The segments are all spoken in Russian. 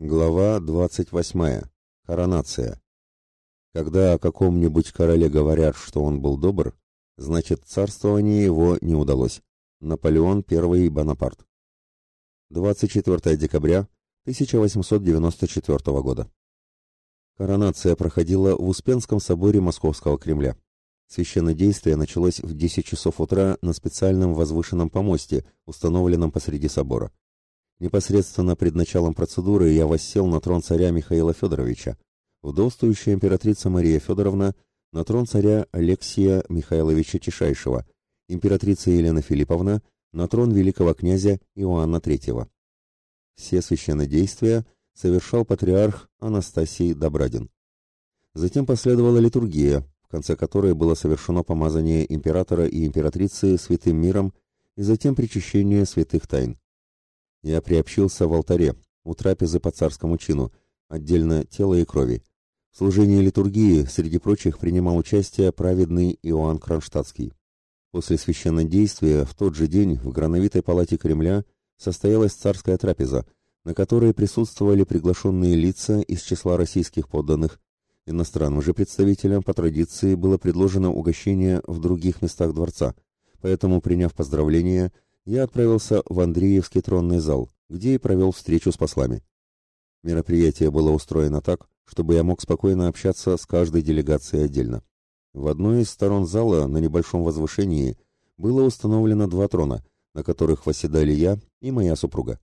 Глава 28. Коронация. Когда о каком-нибудь короле говорят, что он был добр, значит царствование его не удалось. Наполеон I Бонапарт. 24 декабря 1894 года. Коронация проходила в Успенском соборе Московского Кремля. Священное действие началось в 10 часов утра на специальном возвышенном помосте, установленном посреди собора. Непосредственно пред началом процедуры я воссел на трон царя Михаила Федоровича, вдовствующая императрица Мария Федоровна на трон царя Алексия Михайловича Тишайшего, императрица Елена Филипповна на трон великого князя Иоанна III. Все священнодействия совершал патриарх Анастасий Добрадин. Затем последовала литургия, в конце которой было совершено помазание императора и императрицы святым миром и затем причащение святых тайн. Я приобщился в алтаре, у трапезы по царскому чину, отдельно тела и крови. В служении литургии, среди прочих, принимал участие праведный Иоанн Кронштадтский. После священнодействия в тот же день в Грановитой палате Кремля состоялась царская трапеза, на которой присутствовали приглашенные лица из числа российских подданных. Иностранным же представителям по традиции было предложено угощение в других местах дворца, поэтому, приняв поздравления, я отправился в Андреевский тронный зал, где и провел встречу с послами. Мероприятие было устроено так, чтобы я мог спокойно общаться с каждой делегацией отдельно. В одной из сторон зала на небольшом возвышении было установлено два трона, на которых восседали я и моя супруга.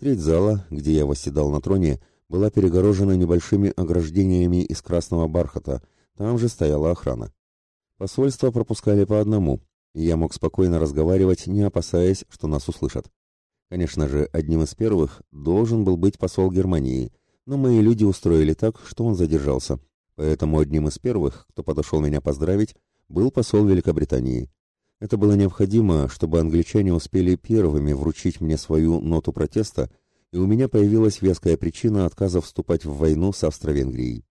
Треть зала, где я восседал на троне, была перегорожена небольшими ограждениями из красного бархата, там же стояла охрана. Посольства пропускали по одному, и я мог спокойно разговаривать, не опасаясь, что нас услышат. Конечно же, одним из первых должен был быть посол Германии, но мои люди устроили так, что он задержался. Поэтому одним из первых, кто подошел меня поздравить, был посол Великобритании. Это было необходимо, чтобы англичане успели первыми вручить мне свою ноту протеста, и у меня появилась веская причина отказа вступать в войну с Австро-Венгрией.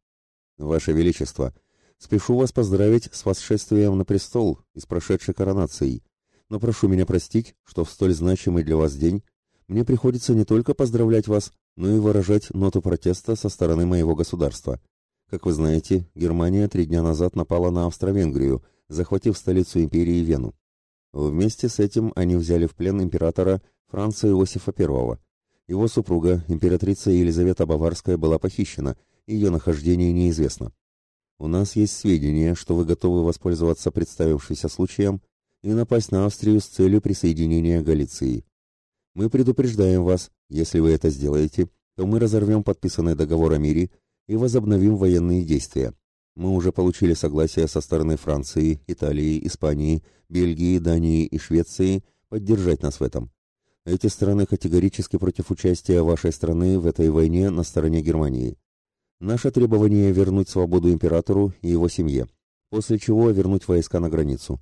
«Ваше Величество», Спешу вас поздравить с восшествием на престол и с прошедшей коронацией, но прошу меня простить, что в столь значимый для вас день мне приходится не только поздравлять вас, но и выражать ноту протеста со стороны моего государства. Как вы знаете, Германия три дня назад напала на Австро-Венгрию, захватив столицу империи Вену. Вместе с этим они взяли в плен императора Франца Иосифа I. Его супруга, императрица Елизавета Баварская, была похищена, ее нахождение неизвестно. У нас есть сведения, что вы готовы воспользоваться представившимся случаем и напасть на Австрию с целью присоединения Галиции. Мы предупреждаем вас, если вы это сделаете, то мы разорвем подписанный договор о мире и возобновим военные действия. Мы уже получили согласие со стороны Франции, Италии, Испании, Бельгии, Дании и Швеции поддержать нас в этом. Эти страны категорически против участия вашей страны в этой войне на стороне Германии. Наше требование вернуть свободу императору и его семье, после чего вернуть войска на границу.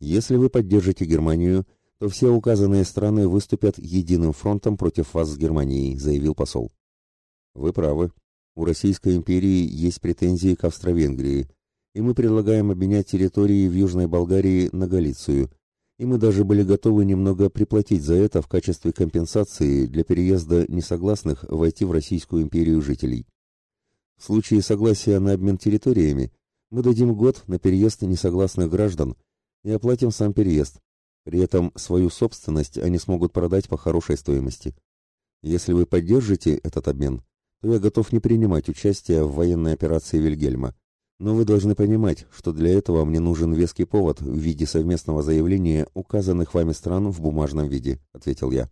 Если вы поддержите Германию, то все указанные страны выступят единым фронтом против вас с Германией, заявил посол. Вы правы. У Российской империи есть претензии к Австро-Венгрии, и мы предлагаем обменять территории в Южной Болгарии на Галицию, и мы даже были готовы немного приплатить за это в качестве компенсации для переезда несогласных войти в Российскую империю жителей. В случае согласия на обмен территориями мы дадим год на переезд несогласных граждан и оплатим сам переезд. При этом свою собственность они смогут продать по хорошей стоимости. Если вы поддержите этот обмен, то я готов не принимать участие в военной операции Вильгельма. Но вы должны понимать, что для этого мне нужен веский повод в виде совместного заявления указанных вами стран в бумажном виде, ответил я.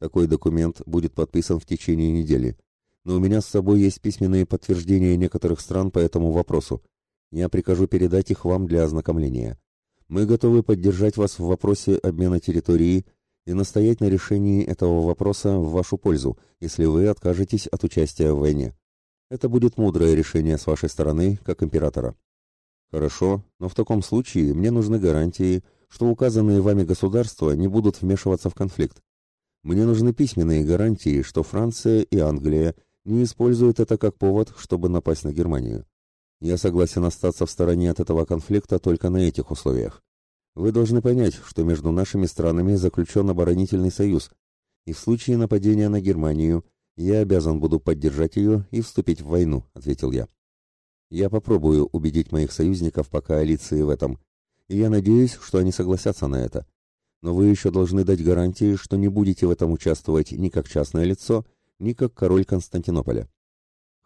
Такой документ будет подписан в течение недели но у меня с собой есть письменные подтверждения некоторых стран по этому вопросу. Я прикажу передать их вам для ознакомления. Мы готовы поддержать вас в вопросе обмена территории и настоять на решении этого вопроса в вашу пользу, если вы откажетесь от участия в войне. Это будет мудрое решение с вашей стороны, как императора. Хорошо, но в таком случае мне нужны гарантии, что указанные вами государства не будут вмешиваться в конфликт. Мне нужны письменные гарантии, что Франция и Англия не используют это как повод, чтобы напасть на Германию. Я согласен остаться в стороне от этого конфликта только на этих условиях. Вы должны понять, что между нашими странами заключен оборонительный союз, и в случае нападения на Германию я обязан буду поддержать ее и вступить в войну, ответил я. Я попробую убедить моих союзников по коалиции в этом, и я надеюсь, что они согласятся на это. Но вы еще должны дать гарантии, что не будете в этом участвовать ни как частное лицо, ни как король Константинополя.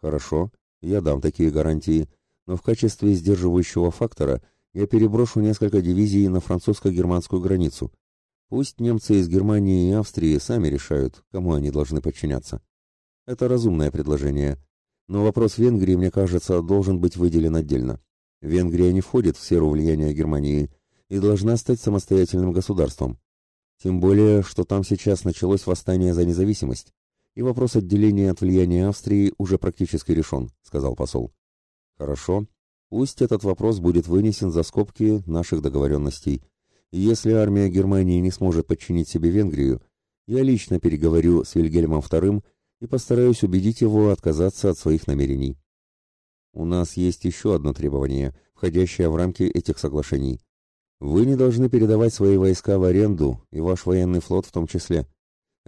Хорошо, я дам такие гарантии, но в качестве сдерживающего фактора я переброшу несколько дивизий на французско-германскую границу. Пусть немцы из Германии и Австрии сами решают, кому они должны подчиняться. Это разумное предложение. Но вопрос Венгрии, мне кажется, должен быть выделен отдельно. Венгрия не входит в сферу влияния Германии и должна стать самостоятельным государством. Тем более, что там сейчас началось восстание за независимость, и вопрос отделения от влияния Австрии уже практически решен, сказал посол. Хорошо, пусть этот вопрос будет вынесен за скобки наших договоренностей. Если армия Германии не сможет подчинить себе Венгрию, я лично переговорю с Вильгельмом II и постараюсь убедить его отказаться от своих намерений. У нас есть еще одно требование, входящее в рамки этих соглашений. Вы не должны передавать свои войска в аренду, и ваш военный флот в том числе.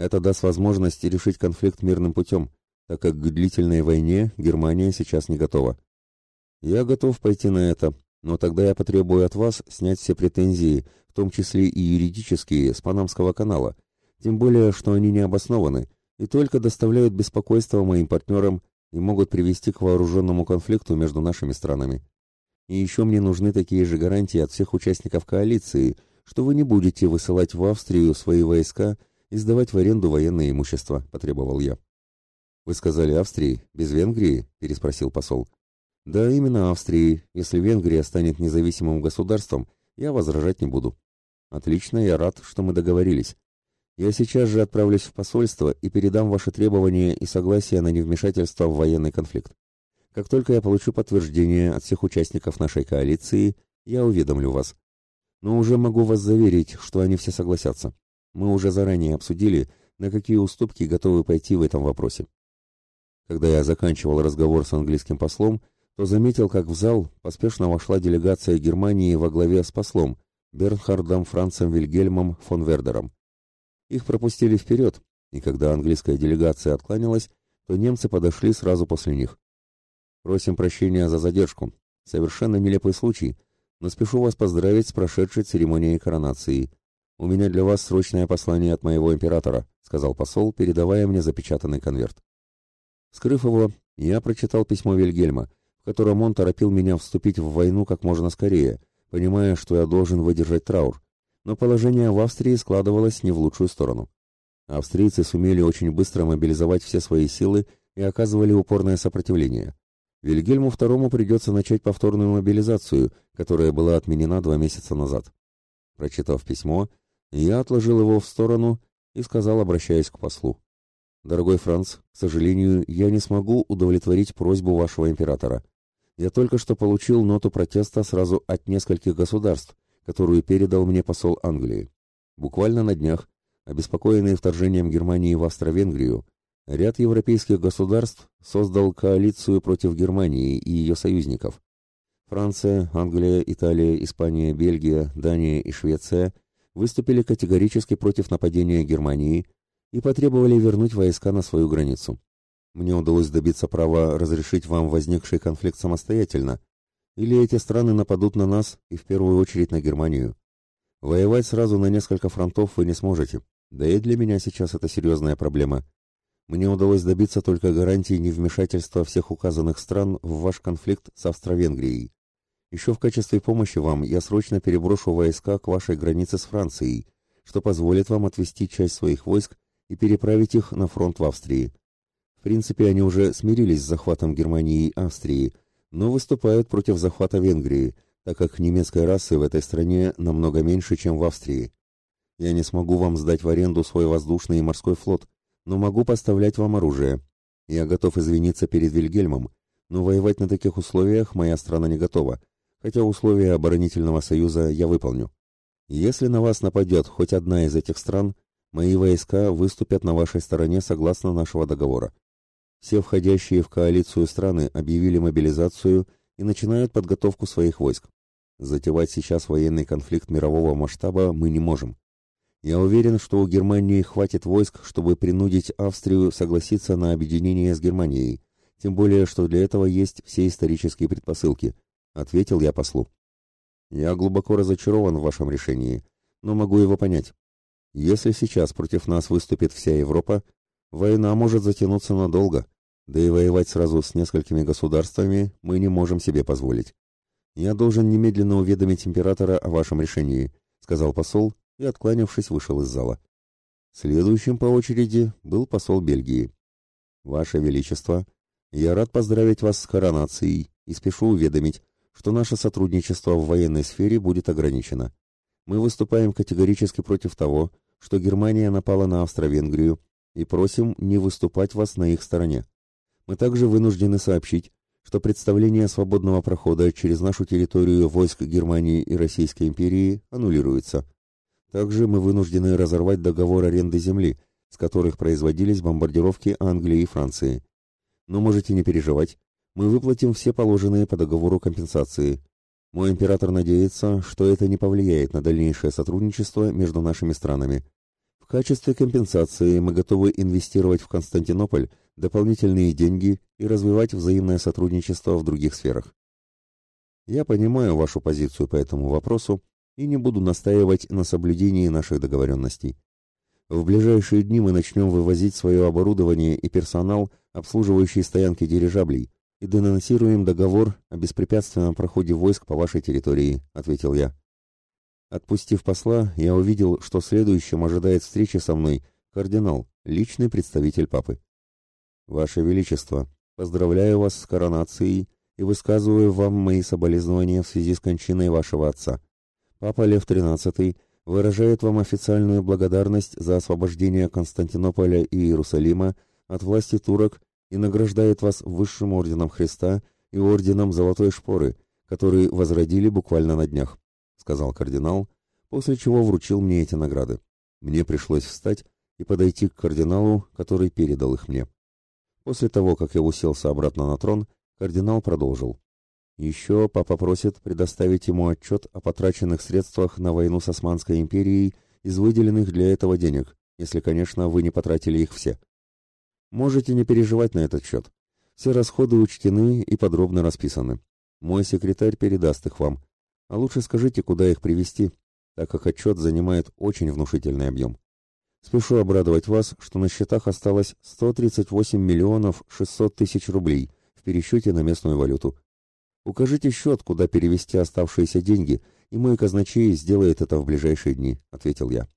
Это даст возможность решить конфликт мирным путем, так как к длительной войне Германия сейчас не готова. Я готов пойти на это, но тогда я потребую от вас снять все претензии, в том числе и юридические, с Панамского канала, тем более, что они не обоснованы и только доставляют беспокойство моим партнерам и могут привести к вооруженному конфликту между нашими странами. И еще мне нужны такие же гарантии от всех участников коалиции, что вы не будете высылать в Австрию свои войска и сдавать в аренду военное имущество, потребовал я. Вы сказали Австрии, без Венгрии? переспросил посол. Да, именно Австрии. Если Венгрия станет независимым государством, я возражать не буду. Отлично, я рад, что мы договорились. Я сейчас же отправлюсь в посольство и передам ваши требования и согласие на невмешательство в военный конфликт. Как только я получу подтверждение от всех участников нашей коалиции, я уведомлю вас. Но уже могу вас заверить, что они все согласятся. Мы уже заранее обсудили, на какие уступки готовы пойти в этом вопросе. Когда я заканчивал разговор с английским послом, то заметил, как в зал поспешно вошла делегация Германии во главе с послом Бернхардом Францем Вильгельмом фон Вердером. Их пропустили вперед, и когда английская делегация откланялась, то немцы подошли сразу после них. «Просим прощения за задержку. Совершенно нелепый случай, но спешу вас поздравить с прошедшей церемонией коронации. У меня для вас срочное послание от моего императора», сказал посол, передавая мне запечатанный конверт. Скрыв его, я прочитал письмо Вильгельма, в котором он торопил меня вступить в войну как можно скорее, понимая, что я должен выдержать траур, но положение в Австрии складывалось не в лучшую сторону. Австрийцы сумели очень быстро мобилизовать все свои силы и оказывали упорное сопротивление. Вильгельму II придется начать повторную мобилизацию, которая была отменена два месяца назад. Прочитав письмо, я отложил его в сторону и сказал, обращаясь к послу. «Дорогой Франц, к сожалению, я не смогу удовлетворить просьбу вашего императора. Я только что получил ноту протеста сразу от нескольких государств, которую передал мне посол Англии. Буквально на днях, обеспокоенный вторжением Германии в Австро-Венгрию, ряд европейских государств создал коалицию против Германии и ее союзников. Франция, Англия, Италия, Испания, Бельгия, Дания и Швеция выступили категорически против нападения Германии и потребовали вернуть войска на свою границу. Мне удалось добиться права разрешить вам возникший конфликт самостоятельно, или эти страны нападут на нас и в первую очередь на Германию. Воевать сразу на несколько фронтов вы не сможете. Да и для меня сейчас это серьезная проблема. Мне удалось добиться только гарантии невмешательства всех указанных стран в ваш конфликт с Австро-Венгрией. Еще в качестве помощи вам я срочно переброшу войска к вашей границе с Францией, что позволит вам отвести часть своих войск и переправить их на фронт в Австрии. В принципе, они уже смирились с захватом Германии и Австрии, но выступают против захвата Венгрии, так как немецкой расы в этой стране намного меньше, чем в Австрии. Я не смогу вам сдать в аренду свой воздушный и морской флот, но могу поставлять вам оружие. Я готов извиниться перед Вильгельмом, но воевать на таких условиях моя страна не готова, хотя условия оборонительного союза я выполню. Если на вас нападет хоть одна из этих стран, мои войска выступят на вашей стороне согласно нашего договора. Все входящие в коалицию страны объявили мобилизацию и начинают подготовку своих войск. Затевать сейчас военный конфликт мирового масштаба мы не можем. Я уверен, что у Германии хватит войск, чтобы принудить Австрию согласиться на объединение с Германией, тем более, что для этого есть все исторические предпосылки, ответил я послу. Я глубоко разочарован в вашем решении, но могу его понять. Если сейчас против нас выступит вся Европа, война может затянуться надолго, да и воевать сразу с несколькими государствами мы не можем себе позволить. Я должен немедленно уведомить императора о вашем решении, сказал посол и, откланявшись, вышел из зала. Следующим по очереди был посол Бельгии. Ваше величество, я рад поздравить вас с коронацией и спешу уведомить, что наше сотрудничество в военной сфере будет ограничено. Мы выступаем категорически против того, что Германия напала на Австро-Венгрию и просим не выступать вас на их стороне. Мы также вынуждены сообщить, что представление свободного прохода через нашу территорию войск Германии и Российской империи аннулируется. Также мы вынуждены разорвать договор аренды земли, с которых производились бомбардировки Англии и Франции. Но можете не переживать, мы выплатим все положенные по договору компенсации. Мой император надеется, что это не повлияет на дальнейшее сотрудничество между нашими странами. В качестве компенсации мы готовы инвестировать в Константинополь дополнительные деньги и развивать взаимное сотрудничество в других сферах. Я понимаю вашу позицию по этому вопросу и не буду настаивать на соблюдении наших договоренностей. В ближайшие дни мы начнем вывозить свое оборудование и персонал, обслуживающий стоянки дирижаблей, и денонсируем договор о беспрепятственном проходе войск по вашей территории», — ответил я. Отпустив посла, я увидел, что следующим ожидает встречи со мной кардинал, личный представитель папы. «Ваше Величество, поздравляю вас с коронацией и высказываю вам мои соболезнования в связи с кончиной вашего отца. Папа Лев XIII выражает вам официальную благодарность за освобождение Константинополя и Иерусалима от власти турок и награждает вас высшим орденом Христа и орденом Золотой Шпоры, который возродили буквально на днях», — сказал кардинал, после чего вручил мне эти награды. Мне пришлось встать и подойти к кардиналу, который передал их мне. После того, как я уселся обратно на трон, кардинал продолжил. Еще папа просит предоставить ему отчет о потраченных средствах на войну с Османской империей из выделенных для этого денег, если, конечно, вы не потратили их все. Можете не переживать на этот счет. Все расходы учтены и подробно расписаны. Мой секретарь передаст их вам. А лучше скажите, куда их привезти, так как отчет занимает очень внушительный объем. Спешу обрадовать вас, что на счетах осталось 138 миллионов 600 тысяч рублей в пересчете на местную валюту. Укажите счет, куда перевести оставшиеся деньги, и мой казначей сделает это в ближайшие дни, ответил я.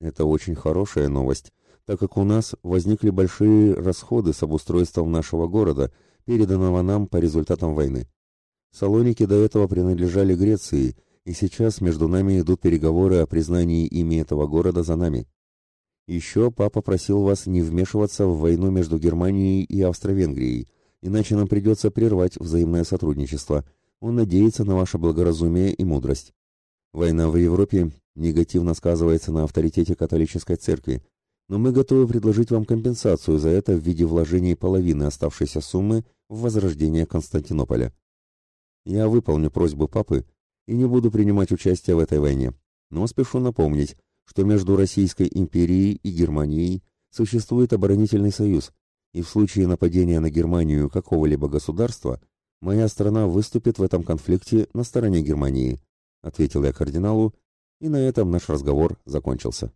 Это очень хорошая новость, так как у нас возникли большие расходы с обустройством нашего города, переданного нам по результатам войны. Салоники до этого принадлежали Греции, и сейчас между нами идут переговоры о признании ими этого города за нами. Еще папа просил вас не вмешиваться в войну между Германией и Австро-Венгрией, иначе нам придется прервать взаимное сотрудничество. Он надеется на ваше благоразумие и мудрость. Война в Европе негативно сказывается на авторитете католической церкви, но мы готовы предложить вам компенсацию за это в виде вложений половины оставшейся суммы в возрождение Константинополя. Я выполню просьбу папы и не буду принимать участие в этой войне, но спешу напомнить, что между Российской империей и Германией существует оборонительный союз, и в случае нападения на Германию какого-либо государства моя страна выступит в этом конфликте на стороне Германии, ответил я кардиналу, и на этом наш разговор закончился.